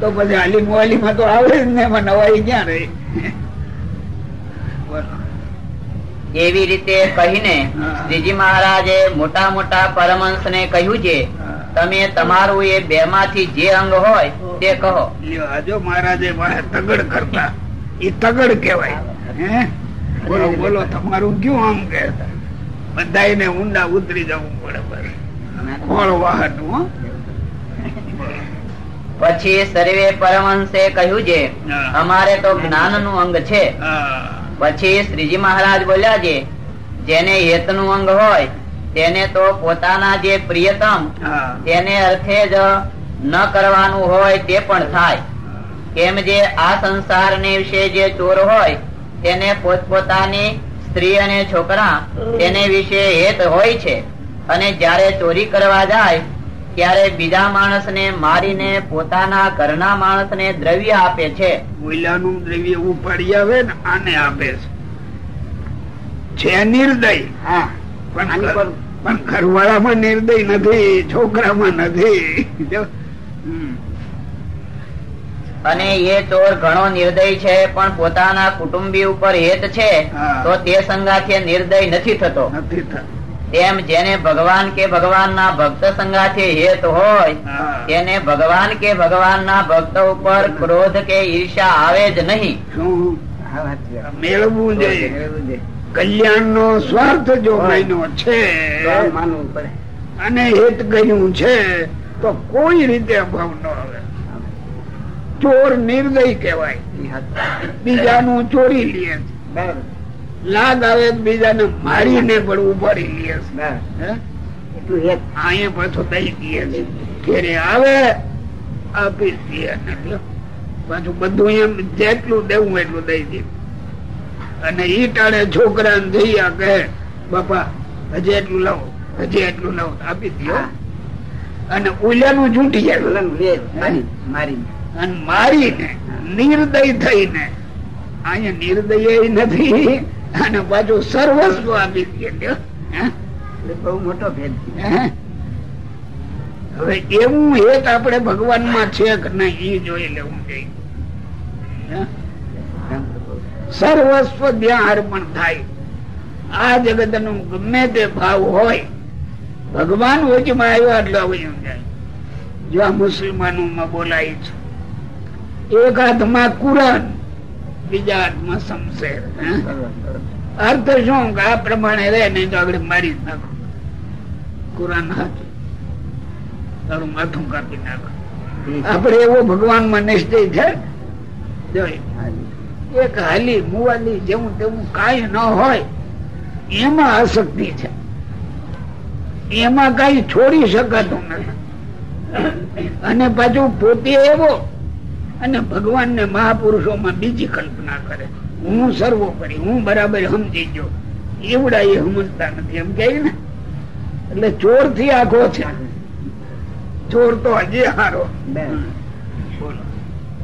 તો પછી હાલી મોવાલી માં તો આવે જ ને એમાં નવાઈ ક્યાં રહી? એવી રીતે કહીને શ્રીજી મહારાજે મોટા મોટા પરમહંસ ને કહ્યું છે. તમે તમારું એ બે માંથી જે અંગ હોય તે કહો. જો મહારાજે મારે તગડ કરતા. એ તગડ કેવાય હે? બોલો બોલો તમારું કયું અંગ કે બધાને ઊંડા ઉતરી જવું પડે ખોળ વાહનું પછી સર્વે પરમહંસે કહ્યું છે અમારે તો જ્ઞાનનું અંગ છે. પછી શ્રીજી મહારાજ બોલ્યા છે જેને હેતનું અંગ હોય તેને તો પોતાના જે પ્રિયતમ તેને અર્થે જ ન કરવાનું હોય તે પણ થાય. કેમ જે આ સંસાર ને વિશે જે ચોર હોય તેને પોતપોતાની સ્ત્રી અને છોકરા તેને વિશે હેત હોય છે. અને જયારે ચોરી કરવા જાય ત્યારે બીજા માણસને મારીને પોતાના ઘરના માણસને દ્રવ્ય આપે છે. બોયલાનું દ્રવ્ય ઉપાડી આવે ને આને આપે છે. નિર્દય. હા. પણ પણ ઘરવાળામાં નિર્દય નથી છોકરામાં નથી. અને એ ચોર ઘણો નિર્દય છે પણ પોતાના કુટુંબી ઉપર હેત છે તો તે સંગાથે નિર્દય નથી થતો. નથી થતું. તેમ જેને ભગવાન કે ભગવાનના ભક્ત સંગાથે હેત હોય તેને ભગવાન કે ભગવાન ના ભક્ત ઉપર ક્રોધ કે ઈર્ષા આવે જ નહીં. મેળવવું જોઈએ. કલ્યાણ નો સ્વાર્થ જો માન્યો છે માનવું પડે. અને હેત ગયું છે તો કોઈ રીતે અભાવ ન આવે. ચોર નિર્દય કહેવાય. બીજાનું ચોરી લે. લાગ આવે બીજાને મારીને પણ ઉપાડી લે. અહીંયા પાછો દઈ દે ઘેરે આવે આપી દે. પાછું બધું એમ જેટલું દેવું એટલું દઈ દે. અને ઈ ટાળે છોકરા ને જઈયા કહે બાપા હજી એટલું લાવો હજી એટલું લાવો. આપી દો અને ઉલ્યાનું જૂટી જાય. મારી અને મારીને નિર્દય થઈને અહીંયા નિર્દય નથી. અને પાછું સર્વસ્વ આપી દે બહુ મોટો ભેદ. હવે એવું હેત આપણે ભગવાનમાં છે કે નહીં એ જોઈ લેવું જોઈએ. હે? સર્વસ્વ ત્યાં અર્પણ થાય. આ જગતનું ગમે તે ભાવ હોય ભગવાન વચમાં આવ્યો એટલે વયું જાય જો આ મુસલમાનો માં બોલાય છે. એક હાથમાં કુરાન બીજા હાથમાં શમશેર. અર્થ શું? કે આ પ્રમાણે રહે નહીં તો આગળ મારી જ નાખો. કુરાન હાથું. તારું માથું કાપી નાખો. આપણે એવો ભગવાનમાં નિશ્ચય છે? જોઈ. એક હાલી મુવાલી જેવું તેવું કઈ ન હોય. એમાં આસક્તિ છે. એમાં કઈ છોડી શકાતું નથી. અને પાછું પોતે એવો અને ભગવાન ને મહાપુરુષો માં બીજી કલ્પના કરે. હું સર્વોપરી, હું બરાબર સમજી ગયો. એવડા એ સમજતા નથી. એમ કે ને? એટલે ચોરથી આખો છે. ચોર તો હજી હારો.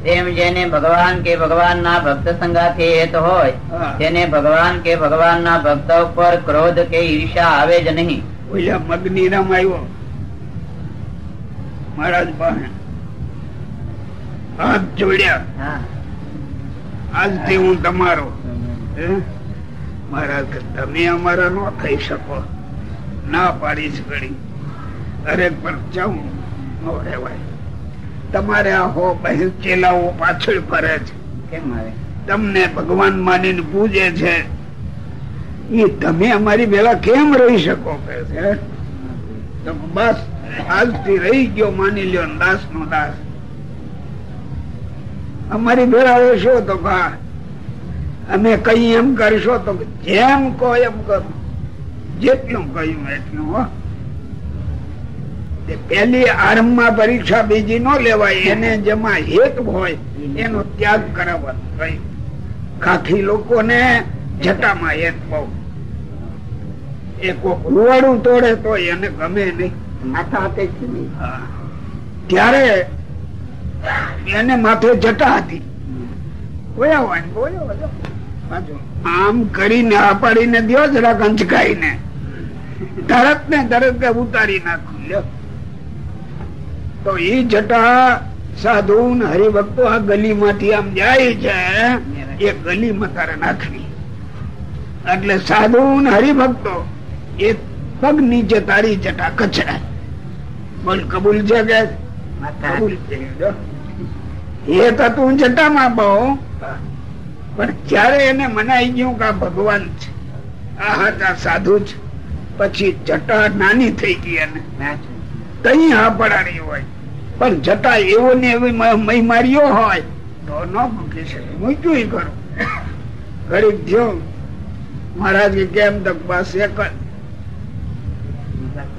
તેમ જેને ભગવાન કે ભગવાનના ભક્ત સંગાથી હેત હોય તેને ભગવાન કે ભગવાનના ભક્ત ઉપર ક્રોધ કે ઈર્ષા આવે જ નહીં. મગની રામ આવ્યો. મહારાજ પાસે. હાથ જોડ્યા. આજથી હું તમારો? મહારાજ તમે અમારા નો થઈ શકો. ના પાડીશ ઘડી. અરે પણ જાઉં. નો રહેવાય. તમારે આ હો બહેન ચેલાઓ પાછળ ફરે છે. કેમ આવે તમને ભગવાન માનીને પૂજે છે. એ તમે અમારી વેલા કેમ રહી શકો કે છે બસ આજથી રહી ગયો માની લ્યો દાસ નો દાસ. અમારી ભેળા રહેશો તો કા અમે કઈ એમ કરશો તો જેમ કહો એમ કરો. જેટલું કહ્યું એટલું હો. પેલી આરંભમાં પરીક્ષા બીજી નો લેવાય એને જેમાં હેત હોય એનો ત્યાગ કરાવવાનો ખાખી લોકોને જટામાં હેત બહુ એ કોક રૂવાડું તોડે તો એને ગમે નહીં. માથા હાથે. ત્યારે એને માથે જટા હતી. આમ કરીને આ પાડીને દ્યો જરા કંચકાઈને તરત ને તરત ઉતારી નાખું. લ્યો. તો એ જટા સાધુ ને હરિભક્તો આ ગલી માંથી આમ જાય છે એ ગલી માં તારે નાખવી. એટલે સાધુ ને હરિભક્તો એ પગ નીચે તારી જટા કચરા બોલ કબૂલ છે કે? કબૂલ છે. એ તો તું જટામાં બહુ. પણ ક્યારે એને મનાઈ ગયું કે આ ભગવાન છે? આ હતા સાધુ છે. પછી જટા નાની થઈ ગઈ એને. કઈ હા પડાણી હોય. પણ જતા એવો ને એવી મય રહ્યો હોય, તો ન મૂકી શકે મૂક્યું કરું? ઘડીક થયો મહારાજ કેમ તક પાસે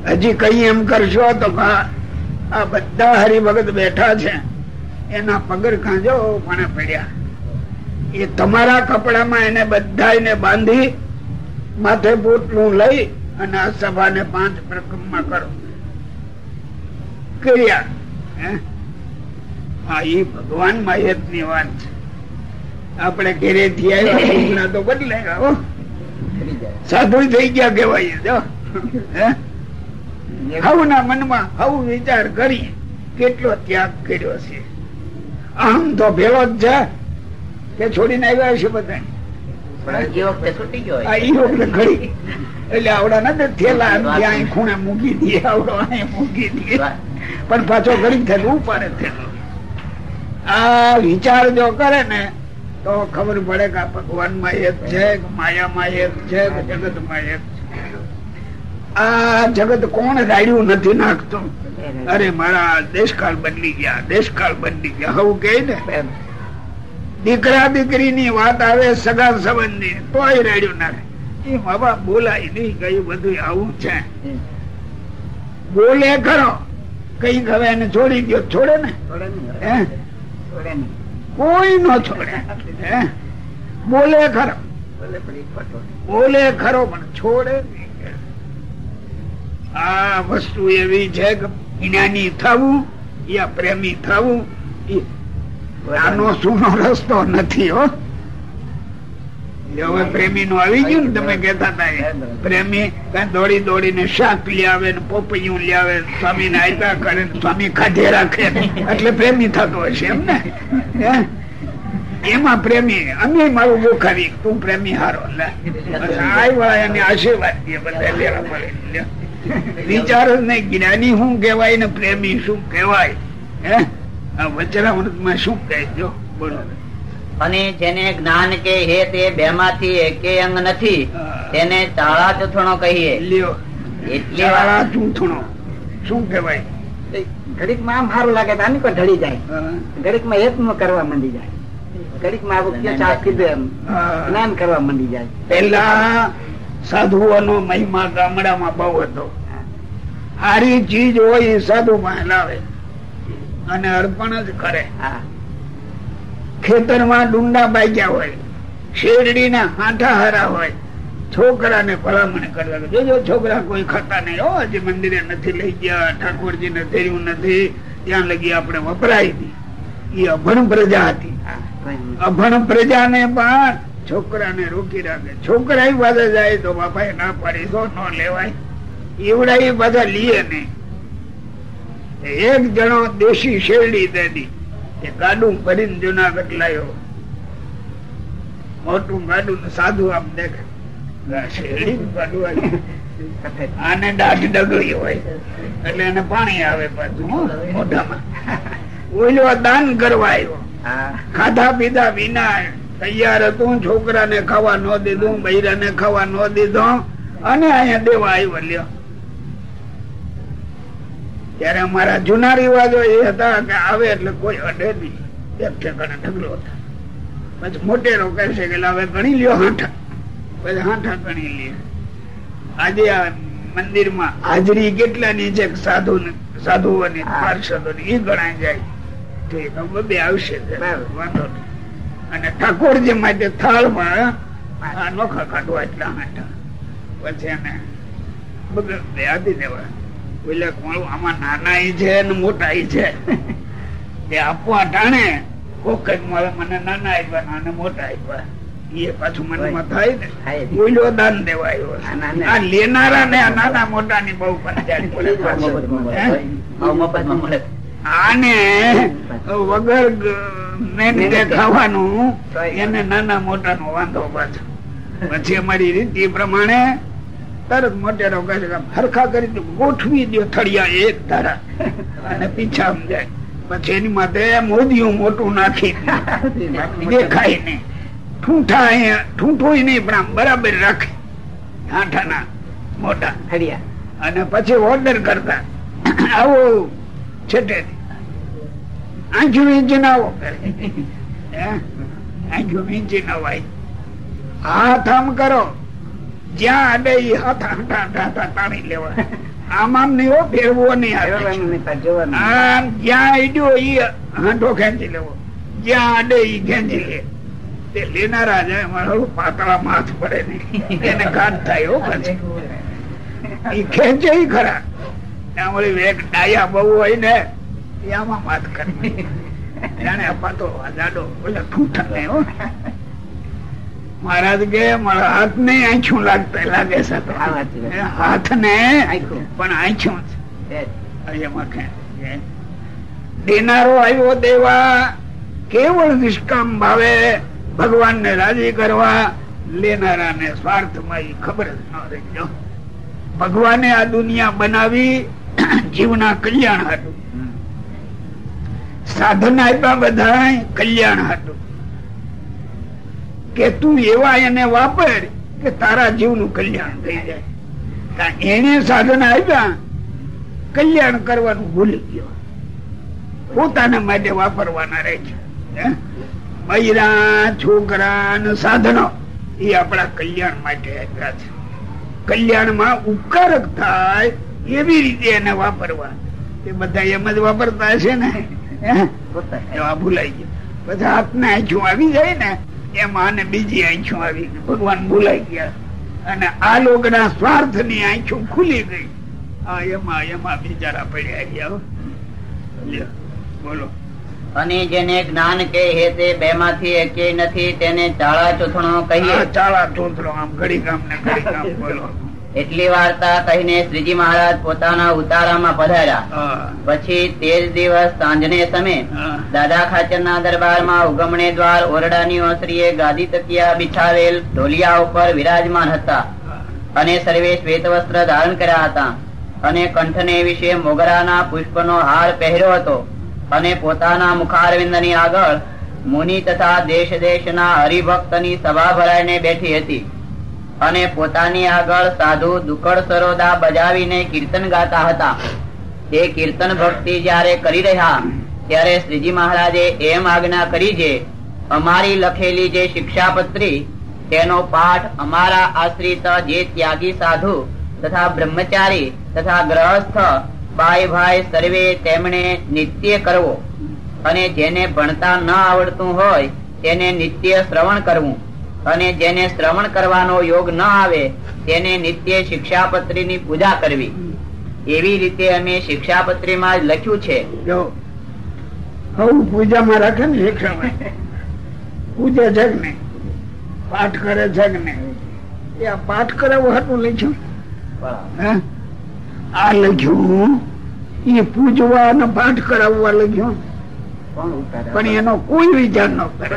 હજી કઈ એમ કરશો તો આ બધા હરિભગત બેઠા છે. એના પગર ખાંજો મને પડ્યા. એ તમારા કપડામાં એને બધા એને બાંધી માથે પોટલું લઈ અને આ સભાને પાંચ પ્રકમમાં કરો. કર્યા. હે? હા એ ભગવાન માયતની વાત છે. આપણે ઘેરે થી આવ્યા તો બદલે સાધુ થઈ ગયા કેવાય જો હવના મનમાં હવ વિચાર કરી કેટલો ત્યાગ કર્યો છે. આમ તો ભેલો જ છે કે છોડીને આવ્યા છે બધા એટલે આવડા નથી થેલા ખૂણે મૂકી દઈએ આવડો મૂકી દઈએ પણ પાછો ગરીબ થયેલું ઉપાડે થયેલો આ વિચાર જો કરે ને તો ખબર પડે કે ભગવાનમાં એક છે માયામાં એક છે કે જગતમાં એક છે. આ જગત કોણ રાડ્યું નથી નાખતું? અરે મારા દેશકાળ બદલી ગયા દેશકાળ બદલી ગયા. હું કે ને દીકરા દીકરી ની વાત આવે સગા સંબંધની તોય રેડ્યું નાખે એ બાપ બોલાય નહીં કયું બધું આવું છે. બોલે ખરો. કઈ હવે એને છોડી ગયો છોડે ને કોઈ નો છોડે. બોલે ખરો. બોલે ખરો પણ છોડે. આ વસ્તુ એવી છે કે જ્ઞાની થવું યા પ્રેમી થવું આનો સુનો રસ્તો નથી હો. હવે પ્રેમી નું આવી ગયું ને તમે કેતા હતા પ્રેમી કઈ દોડી દોડીને શાક લઈ આવે ને પોપૈયું લઈ આવે સ્વામી ને આયતા કરે સ્વામી ખાધે રાખે. એટલે પ્રેમી થતો હશે એમ ને? એમાં પ્રેમી, અમે મારું બોખાવી તું પ્રેમી હારો. લે. આય વાળા એને આશીર્વાદ દે બધા, લેવા મળે વિચાર જ નહીં જ્ઞાની શું કેવાય ને પ્રેમી શું કેવાય હે? આ વચરામૃતમાં શું કહેજો બોલો. અને જેને જ્ઞાન કે હે તે બે માંથી એકે અંગ નથી તેને ચાળા ચૂથણો કહીએ. એટલે ચૂંથણો શું કહેવાય? ઘડીકમાં આમ સારું લાગે તો આની પણ ઢળી જાય. ઘડીકમાં એક કરવા માંડી જાય. ઘડીકમાં આવું ક્યાં ચા કીધું એમ. જ્ઞાન કરવા માંડી જાય. પેલા સાધુઓનો મહિમા ગામડામાં બહુ હતો. સારી ચીજ હોય એ સાધુ માં લાવે અને અર્પણ જ કરે. હા. ખેતરમાં ડુંડા બાગ્યા હોય શેરડીના હાથા હરા હોય છોકરાને ભલામણ કરવા જોજો છોકરા કોઈ ખાતા નહીં. હો હજી મંદિરે નથી લઈ ગયા ઠાકોરજી ને તેર્યું નથી. ત્યાં લગી આપણે વપરાય હતી એ અભણ પ્રજા હતી. અભણ પ્રજાને પણ છોકરાને રોકી રાખે. છોકરા પાસે જાય તો બાપા ના પાડી તો ન લેવાય. એવડા એ બધા લીએ નહીં. એક જણો દેશી શેરડી દેદી એ ગાડું ભરીને જુનાગઢ લાયો. મોટું ગાડું સાધુ આમ દેખે. આને દાઢ ડગલી હોય. એટલે એને પાણી આવે પાછું મોઢામાં. ઓલો દાન કરવા આવ્યો. ખાધા પીધા વિના તૈયાર હતું છોકરાને ખાવા ન દીધું બૈરાને ખાવા ન દીધો. અને અહીંયા દેવા આવ્યો લ્યો. ત્યારે અમારા જૂના રિવાજો એ હતા કે આવે એટલે કોઈ અડે નહીં. એક ઠેકાણે ઢગલો હતા પછી મોટેરો કહે છે કે હવે ગણી લ્યો હાંઠા. પછી હાંઠા ગણી લે. આજે આ મંદિરમાં હાજરી કેટલાની છે સાધુ સાધુઓની પાર્ષદોની એ ગણાય જાય. ઠીક હવે બે આવશે. વાંધો અને ઠાકોરજી માટે થાળમાં આ નોખા કાઢવા એટલા હાંઠા. પછી એને બગડ આપી દેવા. કોણ આમાં નાના છે ને મોટા છે એ આપવા ટાણે કોક મળે મને નાના આપ્યા નાને મોટા આપ્યા એ પાછું મનમાં થાય ને થાય. દાન દેવા આવ્યો છે. ના, ના, ના. આ લેનારા ને નાના મોટા ની બહુ પંચાયત પડે પાછું. હે? મફતમાં મળે આને વગર મેનકે ખાવાનું એને નાના મોટા નો વાંધો પાછો પછી અમારી રીતિ પ્રમાણે તરત મોટેરો કહે હરખા કરી ગોઠવી દો થળિયા એક ધારા. અને પીછા સમજાય પછી એની માથે મોદીયું મોટું નાખી. દેખાય નહીં. ઠૂંઠા ઠૂંઠું નહીં પણ આમ બરાબર રાખે. આઠાના મોટા. હરિયા અને પછી ઓર્ડર કરતા. આવો છેટે. આંખું વીંચી આવો? આંખું વીંચી ના વાય. હાથ આમ કરો. જ્યાં અડે હાથા હાથા તાણી લેવા. આમ આમ નહીં હો ફેરવો નહીં. નહીં આમ જ્યાં અડ્યો ઈ હાંઠો ખેંચી લેવો. જ્યાં અડે ઈ ખેંચી લે. તે લેનારા જાય મારો પાતળા માથ પડે નહીં. એને ઘાટ થાય હો પછી. ઈ ખેંચે ખરા. ત્યાં વળી એક ડાયા બહુ હોય ને એ આમાં માથ કરી જાણે આ જાડો ઓલા ઠૂઠા ને હો. મહારાજ કે મારા હાથ ને આંખું લાગતા લાગે છે. હાથ ને. પણ આંખું છે એ. એમાં ક્યાં? દેનારો આવ્યો દેવા કેવળ નિષ્કામ ભાવે ભગવાન ને રાજી કરવા લેનારા ને સ્વાર્થમાં ખબર જ ન રહી ભગવાને આ દુનિયા બનાવી જીવના કલ્યાણ હતું સાધન આપ્યા બધા કલ્યાણ હતું કે તું એવા એને વાપર કે તારા જીવનું કલ્યાણ થઈ જાય. એને સાધન આપ્યા કલ્યાણ કરવાનું ભૂલી ગયો. પોતાના માટે વાપરવાના રહે છે. હે? બૈરા છોકરા ને સાધનો એ આપણા કલ્યાણ માટે આપ્યા છે. કલ્યાણમાં ઉપકારક થાય એવી રીતે એને વાપરવા. એ બધા એમ જ વાપરતા હશે ને? હે? એવા ભૂલાઈ ગયું. પછી હાથના આંખું આવી જાય ને એમાં બીજી આંખું આવી ભગવાન ભૂલાઈ ગયા. અને આ લોકોના સ્વાર્થની આંખું ખુલી ગઈ. આ એમાં એમાં બિચારા પડ્યા ગયા. બોલો. અને જેને જ્ઞાન કે હે તે બે માંથી એકે નથી તેને ચાળા ચોથણો કહીએ. ચાળા ચોથણો આમ ઘડી કામ ને ઘડી કામ બોલો. એટલી વાર્તા કહીને શ્રીજી મહારાજ પોતાના ઉતારામાં પધાર્યા. પછી તે જ દિવસ સાંજને સમય દાદા ખાચર ના દરબારમાં ઉગમણે દ્વાર ઓરડાની ઓસરીએ ગાદી તકિયા બિછાવેલ ઢોલિયા ઉપર વિરાજમાન હતા. અને સર્વે શ્વેત વસ્ત્ર ધારણ કર્યા હતા. અને કંઠને વિશે મોગરાના પુષ્પનો હાર પહેર્યો હતો. અને પોતાના મુખારવિંદની આગળ મુનિ તથા દેશ દેશના હરિભક્તની સભા ભરાઈને બેઠી હતી. અને પોતાની આગળ સાધુ દુકડ સરોદા બજાવીને કીર્તન ગાતા હતા. તે કીર્તન ભક્તિ જ્યારે કરી રહ્યા, ત્યારે શ્રીજી મહારાજે એમ આજ્ઞા કરી છે, અમારી લખેલી જે શિક્ષાપત્રી, તેનો પાઠ અમારા આશ્રિત જે ત્યાગી સાધુ તથા બ્રહ્મચારી તથા ગ્રહસ્થ ભાઈ ભાઈ સર્વે તેમણે નિત્ય કરવો. અને જેને ભણતા ન આવડતું હોય, તેને નિત્ય શ્રવણ કરવું. અને જેને શ્રવણ કરવાનો યોગ ન આવે તેને નિત્ય શિક્ષાપત્રી ની પૂજા કરવી. એવી રીતે અમે શિક્ષાપત્રીમાં જ લખ્યું છે. જો હવ પૂજામાં રાખે ને પૂજા છે ને પાઠ કરે છે ને એ આ પાઠ કરાવું હતું લખ્યું. હે? આ લખ્યું. એ પૂજવા અને પાઠ કરાવવા લખ્યું. પણ એનો કોઈ વિચાર ન કરે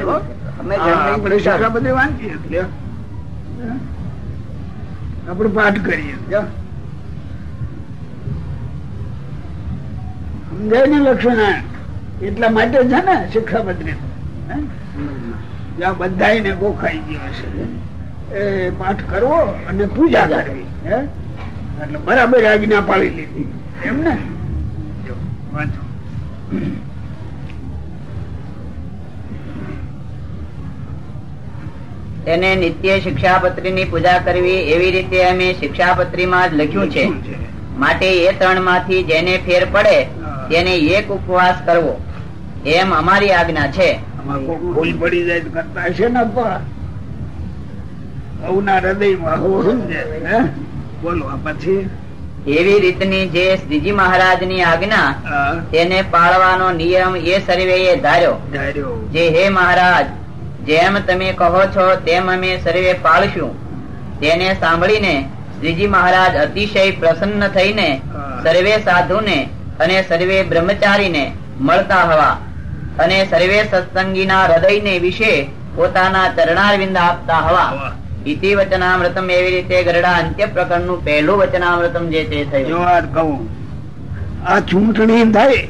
આપણે પાઠ કરીએ. સમજાય ને લક્ષ્મણ એટલા માટે છે ને શિક્ષા જ્યાં બધા ગોખાઈ ગયો છે એ પાઠ કરવો અને પૂજા કરવી. હે? એટલે બરાબર આજ્ઞા પાડી લીધી. એમ ને? જો, વાંચો. તેને નિત્ય શિક્ષાપત્રી ની પૂજા કરવી એવી રીતે અમે શિક્ષાપત્રીમાં જ લખ્યું છે. માટે એ ત્રણમાંથી જેને ફેર પડે તેને એક ઉપવાસ કરવો. એમ અમારી આજ્ઞા છે. ભૂલ પડી જાય તો કરતા હશે ને અપા હૃદયમાં હો સમજે હે? બોલો પછી? એવી રીતની જે શ્રીજી મહારાજની આજ્ઞા તેને પાળવાનો નિયમ એ સર્વે ધાર્યો. જે હે મહારાજ જેમ તમે કહો છો તેમ અમે સર્વે પાળશું. તેને સાંભળીને શ્રીજી મહારાજ અતિશય પ્રસન્ન થઈને સર્વે સાધુને અને સર્વે બ્રહ્મચારીને મળતા હવા અને સર્વે સત્સંગીના હૃદયને વિશે પોતાના ચરણારવિંદ આપતા હવા. ઇતિ વચનામૃતમ એવી રીતે ગરડા અંત્ય પ્રકરણનું પહેલું વચનામૃતમ જે તે થયું. કહું આ ચૂંટણી થાય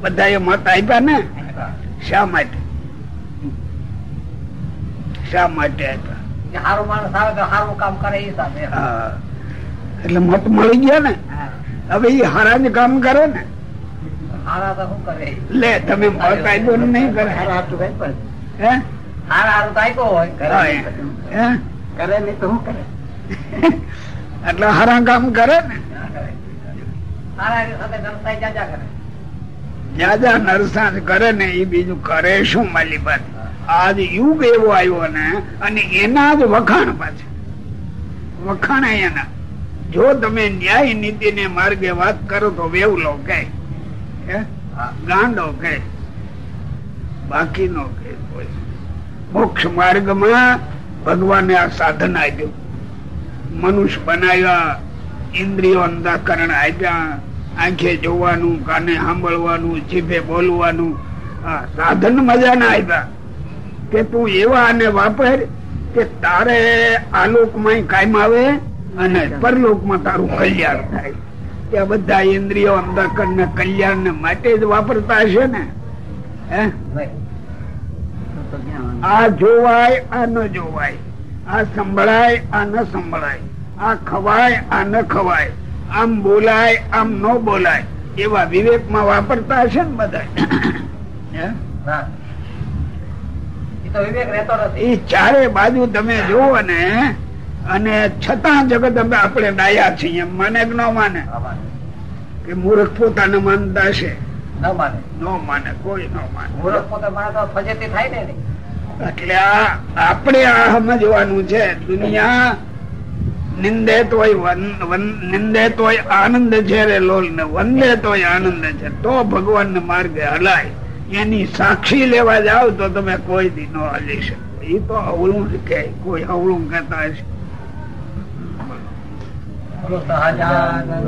બધા મત આપ્યા ને? શા માટે? શા માટે. એટલે મત મળી ગયા ને? હવે એ હારા જ કામ કરે ને? લે તમે આપ્યો નહીં કરે? હારા એટલે કામ કરે ને? જાજા કરે. કરે ને એ બીજું કરે શું માલી વાત આજ યુગ એવો આવ્યો ને, અને એના જ વખાણ પાછા. વખાણ એના. જો તમે ન્યાય નીતિ ને માર્ગે વાત કરો તો વેવલો કે? ગાંડો કહે. બાકી નો કહે કોઈ. મોક્ષ માર્ગમાં ભગવાને આ સાધન આપ્યું. મનુષ્ય બનાવ્યા, ઇન્દ્રિયો અંધાકરણ આપ્યા, આંખે જોવાનું, કાને સાંભળવાનું, જીભે બોલવાનું સાધન મજાના આપ્યા. કે તું એવા આને વાપર કે તારે આલોકમાં કાયમ આવે અને પરલોકમાં તારું કલ્યાણ થાય. ત્યાં બધા ઇન્દ્રિયો અંધાકરણ ને કલ્યાણ ને માટે જ વાપરતા હશે ને? આ જોવાય આ ન જોવાય. આ સંભળાય આ ન સંભળાય. આ ખવાય આ ન ખવાય. આમ બોલાય આમ ન બોલાય. એવા વિવેકમાં વાપરતા હશે ને બધા? હે? એ ચારે બાજુ તમે જોવો ને અને છતાં જગત અમે આપણે ડાયા છીએ માને કે ન માને? કે મૂર્ખ પોતાને માનતા છે આપણે આ સમજવાનું છે દુનિયા નિંદે તોય નિંદે તોય આનંદ છે રે લોલ ને વંદે તોય આનંદ છે તો ભગવાન ને માર્ગે હલાય. એની સાક્ષી લેવા જાવ તો તમે કોઈ દી ન હલી શકો. એ તો અવળું જ કે કોઈ અવળું કહેતા હશે. સહજાનંદ